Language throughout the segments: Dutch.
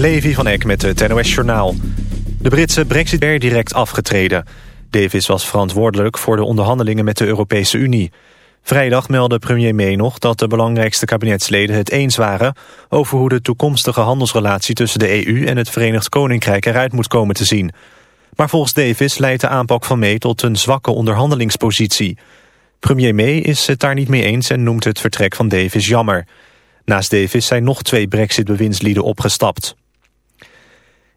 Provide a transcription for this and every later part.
Levi van Eck met het NOS-journaal. De Britse brexit er direct afgetreden. Davis was verantwoordelijk voor de onderhandelingen met de Europese Unie. Vrijdag meldde premier May nog dat de belangrijkste kabinetsleden het eens waren... over hoe de toekomstige handelsrelatie tussen de EU en het Verenigd Koninkrijk eruit moet komen te zien. Maar volgens Davis leidt de aanpak van May tot een zwakke onderhandelingspositie. Premier May is het daar niet mee eens en noemt het vertrek van Davis jammer. Naast Davis zijn nog twee brexit-bewindslieden opgestapt.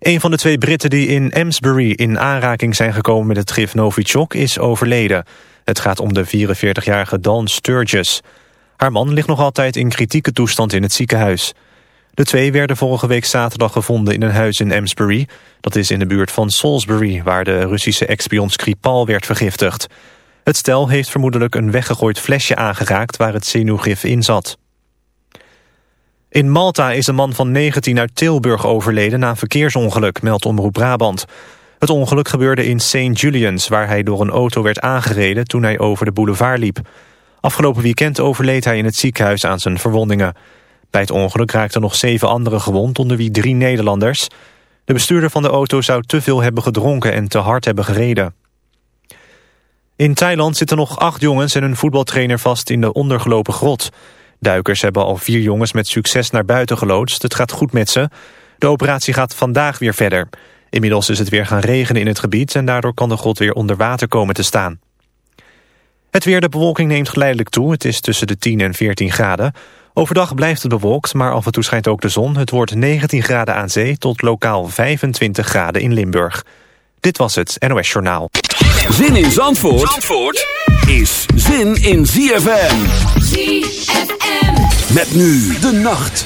Een van de twee Britten die in Amesbury in aanraking zijn gekomen met het gif Novichok is overleden. Het gaat om de 44-jarige Dawn Sturgis. Haar man ligt nog altijd in kritieke toestand in het ziekenhuis. De twee werden vorige week zaterdag gevonden in een huis in Amesbury. Dat is in de buurt van Salisbury, waar de Russische ex-spion Skripal werd vergiftigd. Het stel heeft vermoedelijk een weggegooid flesje aangeraakt waar het zenuwgif in zat. In Malta is een man van 19 uit Tilburg overleden na een verkeersongeluk, meldt Omroep Brabant. Het ongeluk gebeurde in St. Julians, waar hij door een auto werd aangereden toen hij over de boulevard liep. Afgelopen weekend overleed hij in het ziekenhuis aan zijn verwondingen. Bij het ongeluk raakten nog zeven anderen gewond, onder wie drie Nederlanders. De bestuurder van de auto zou te veel hebben gedronken en te hard hebben gereden. In Thailand zitten nog acht jongens en een voetbaltrainer vast in de ondergelopen grot. Duikers hebben al vier jongens met succes naar buiten geloodst. Het gaat goed met ze. De operatie gaat vandaag weer verder. Inmiddels is het weer gaan regenen in het gebied... en daardoor kan de grot weer onder water komen te staan. Het weer, de bewolking neemt geleidelijk toe. Het is tussen de 10 en 14 graden. Overdag blijft het bewolkt, maar af en toe schijnt ook de zon. Het wordt 19 graden aan zee tot lokaal 25 graden in Limburg. Dit was het NOS Journaal. Zin in Zandvoort, Zandvoort is zin in ZFM. ZFM. Met nu de nacht.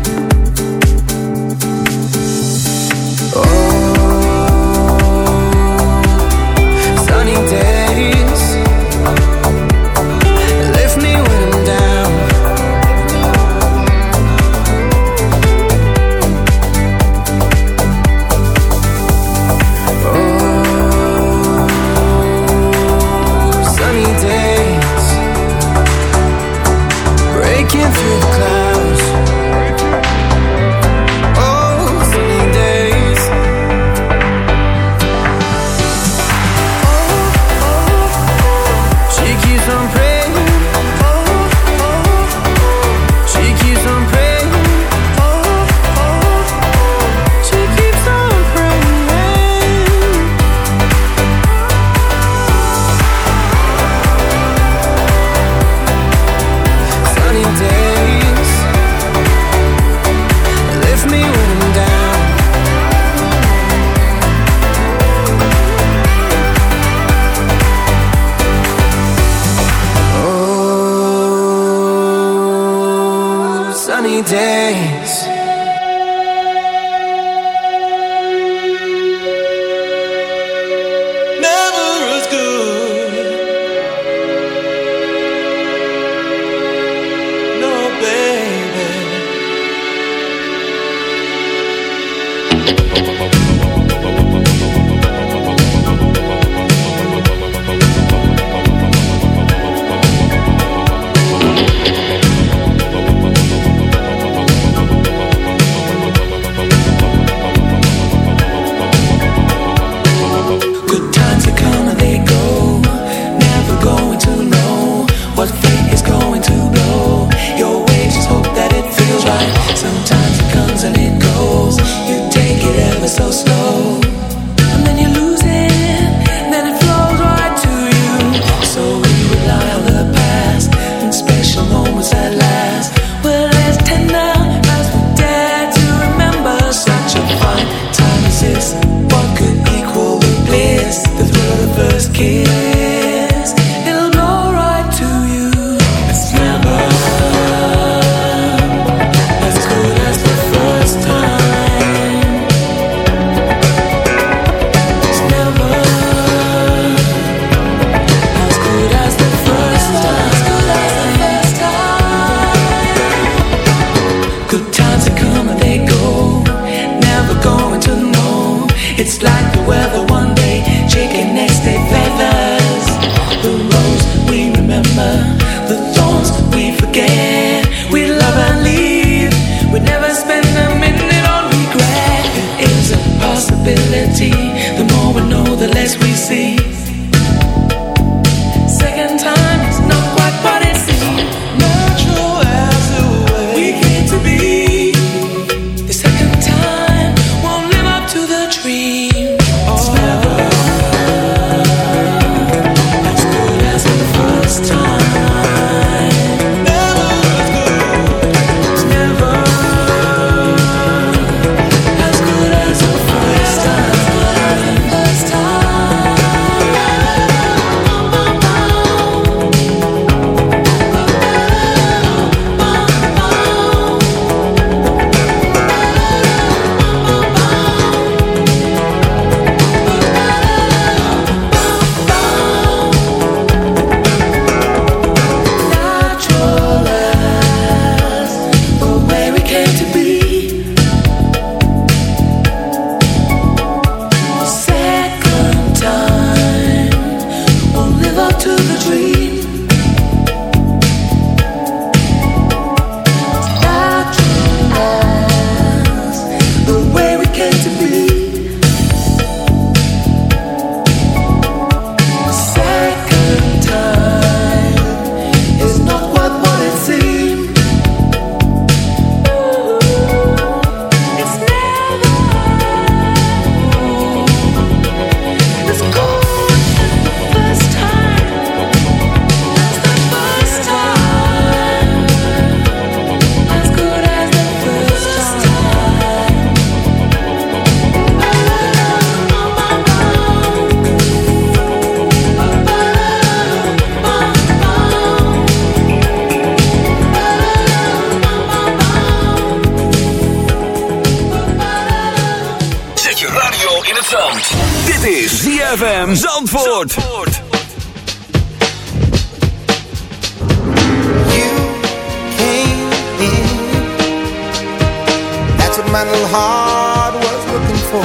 Little heart was looking for.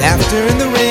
Laughter in the rain.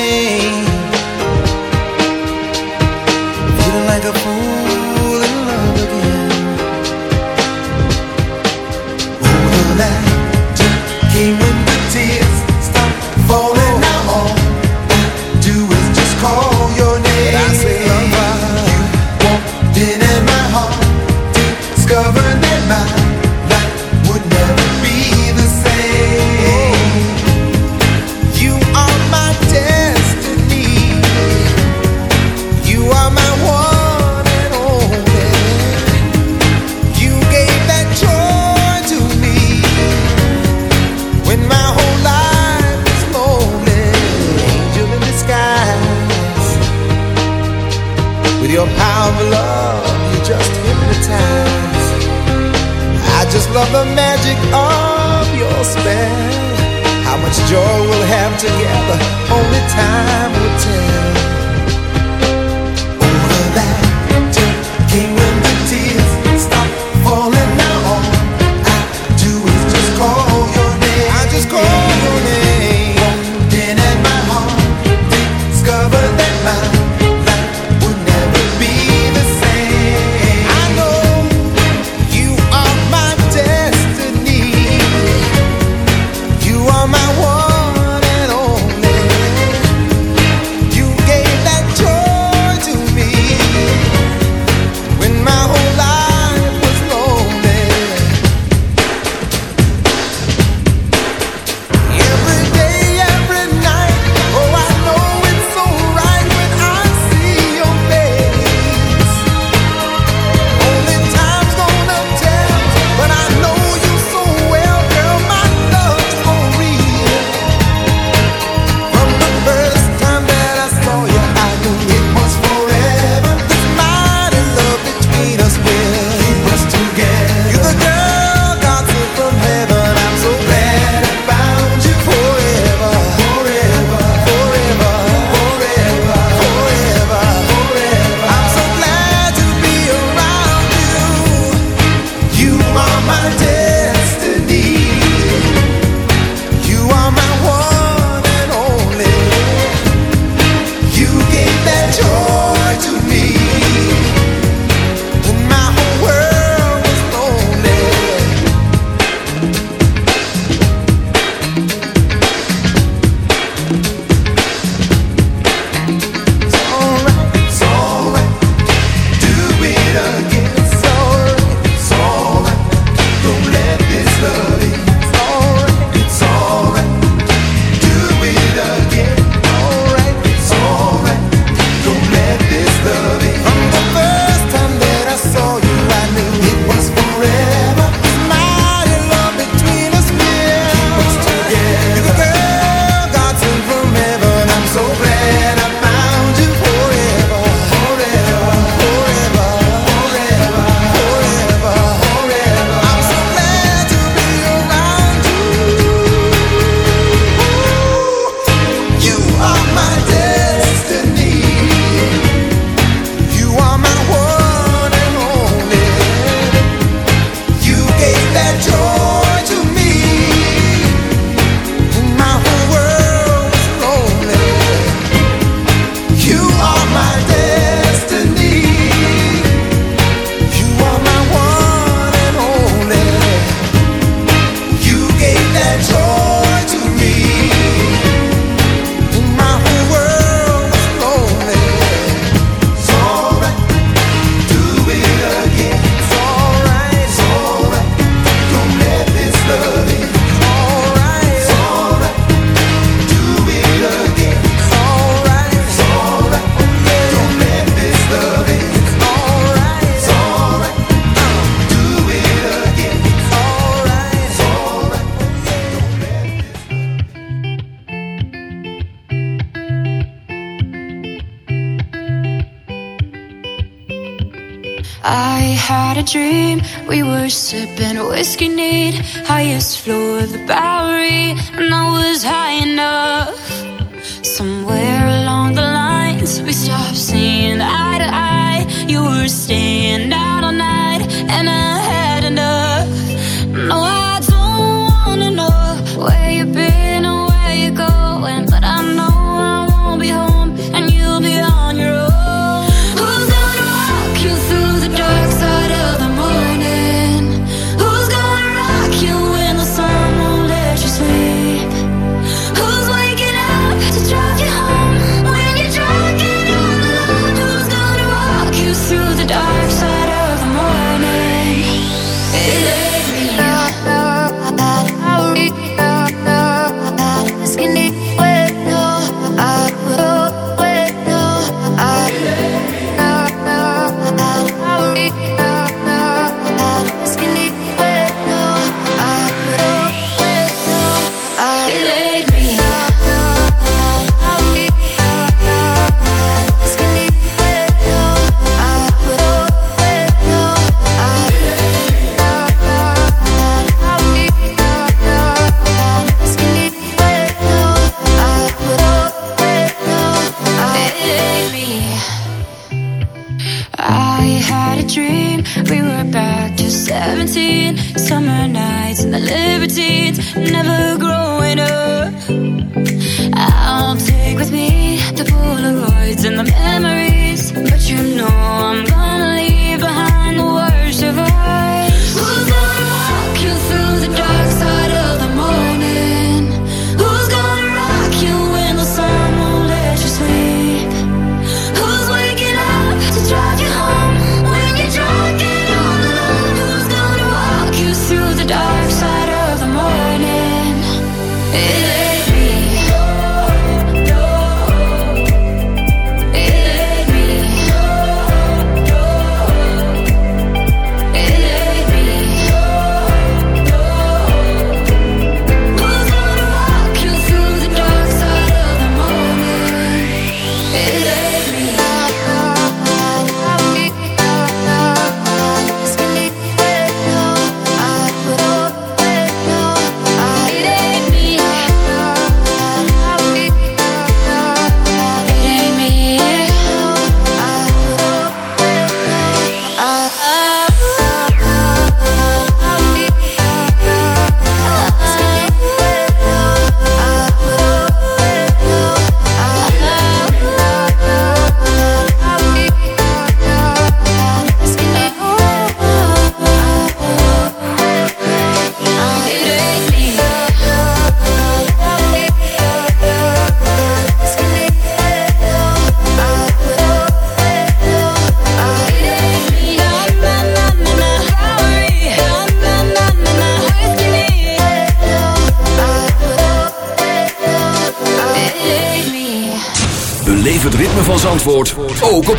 risk need. Highest floor of the Bowery.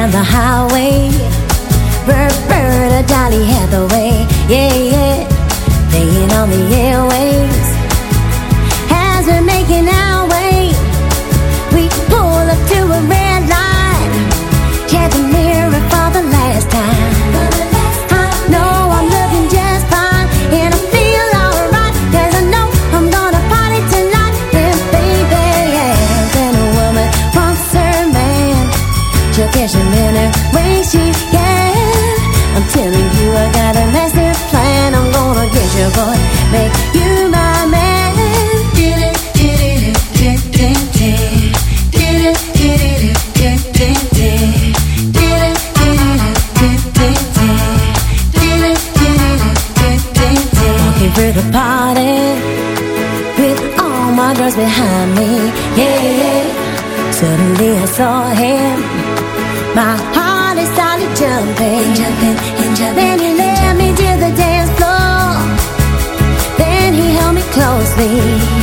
and the highway. Roberta Dolly Hathaway, yeah, yeah. Playing on the airwaves. through the party With all my girls behind me, yeah. Suddenly I saw him. My heart is started jumping Jumping and jumping. Then he led me to the dance floor. Then he held me closely.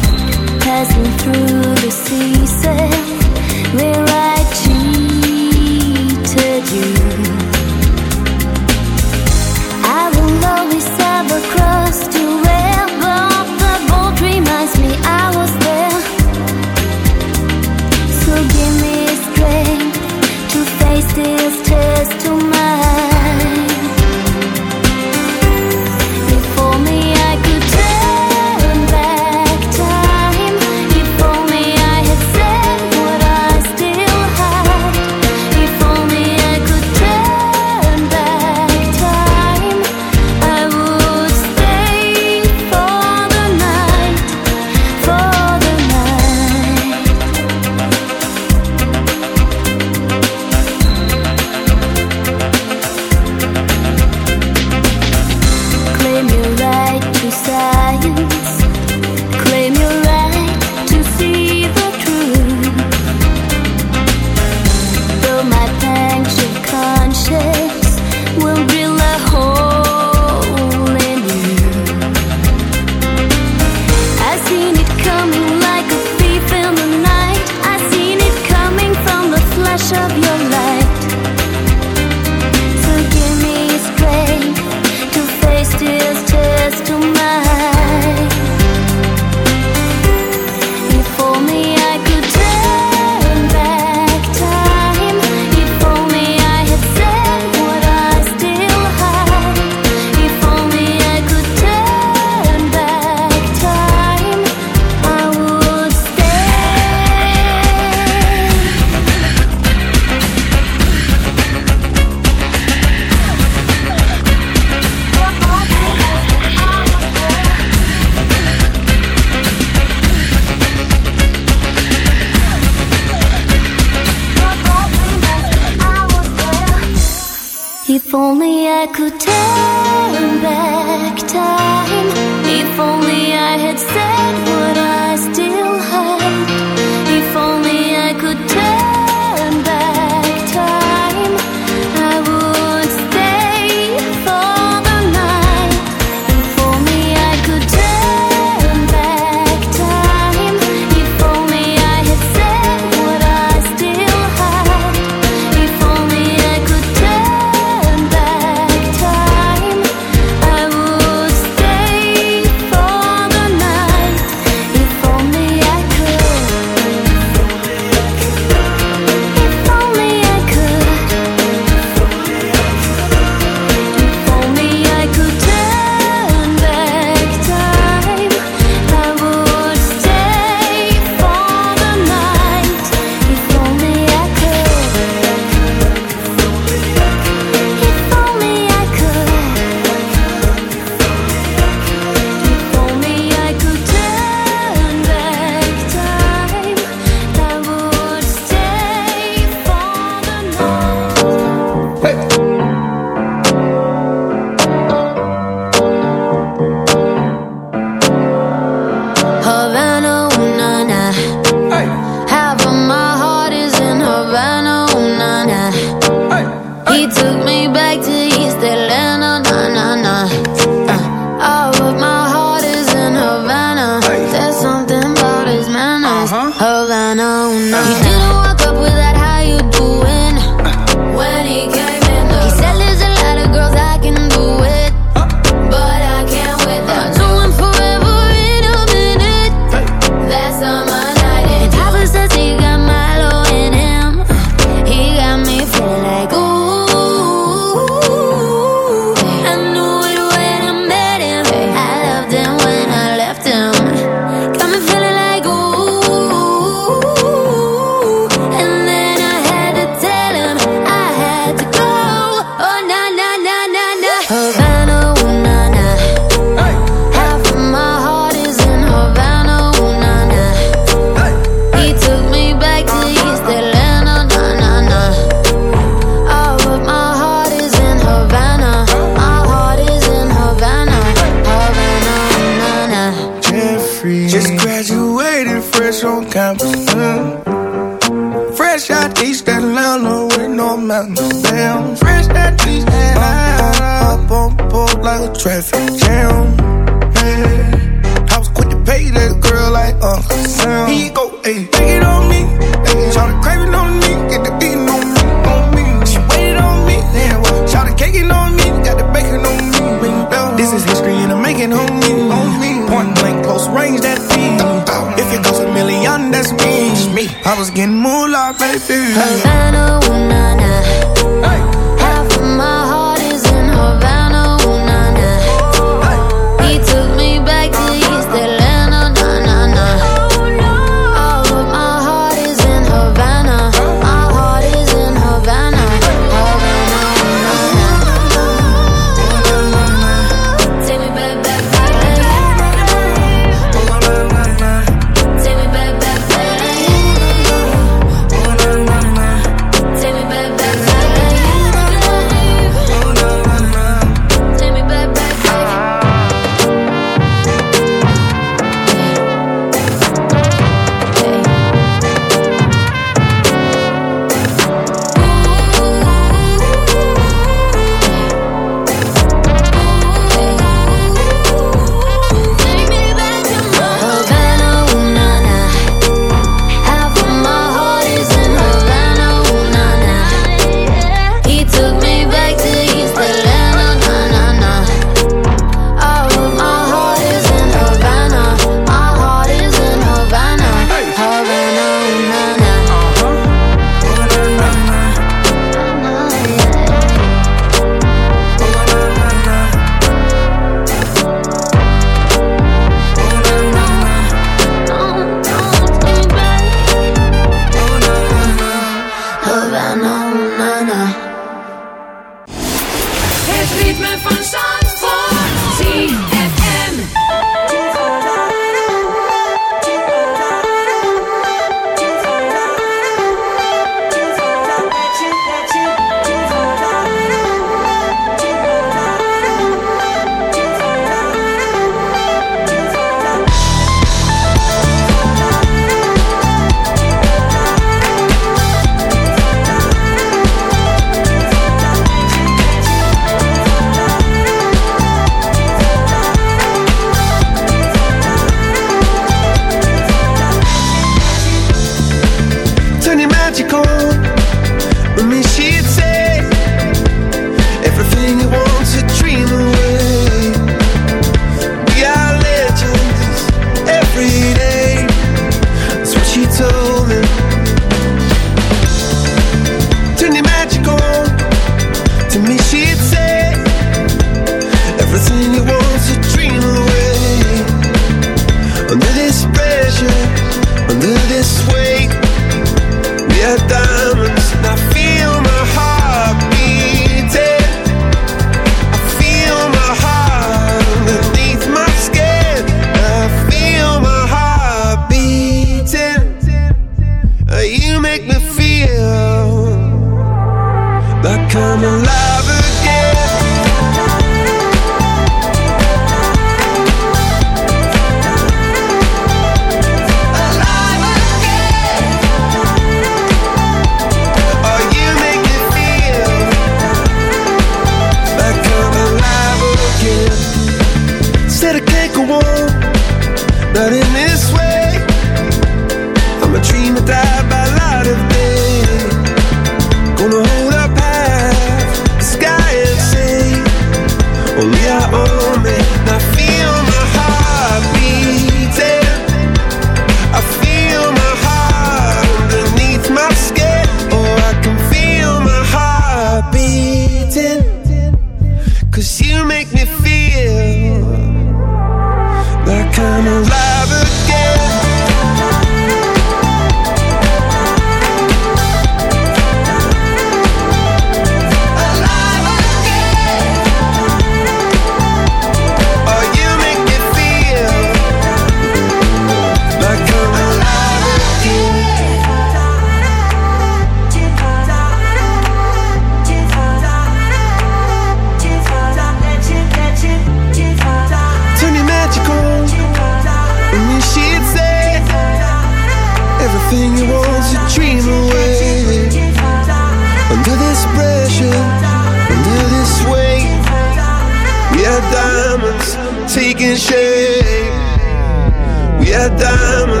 a diamond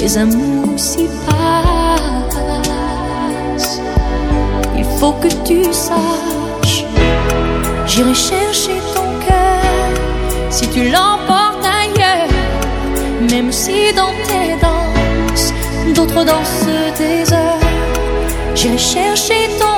les amours s'y passent. Il faut que tu saches, j'irai chercher ton cœur si tu l'emportes ailleurs, même si dans tes danses, d'autres dansent des heures. J'irai chercher ton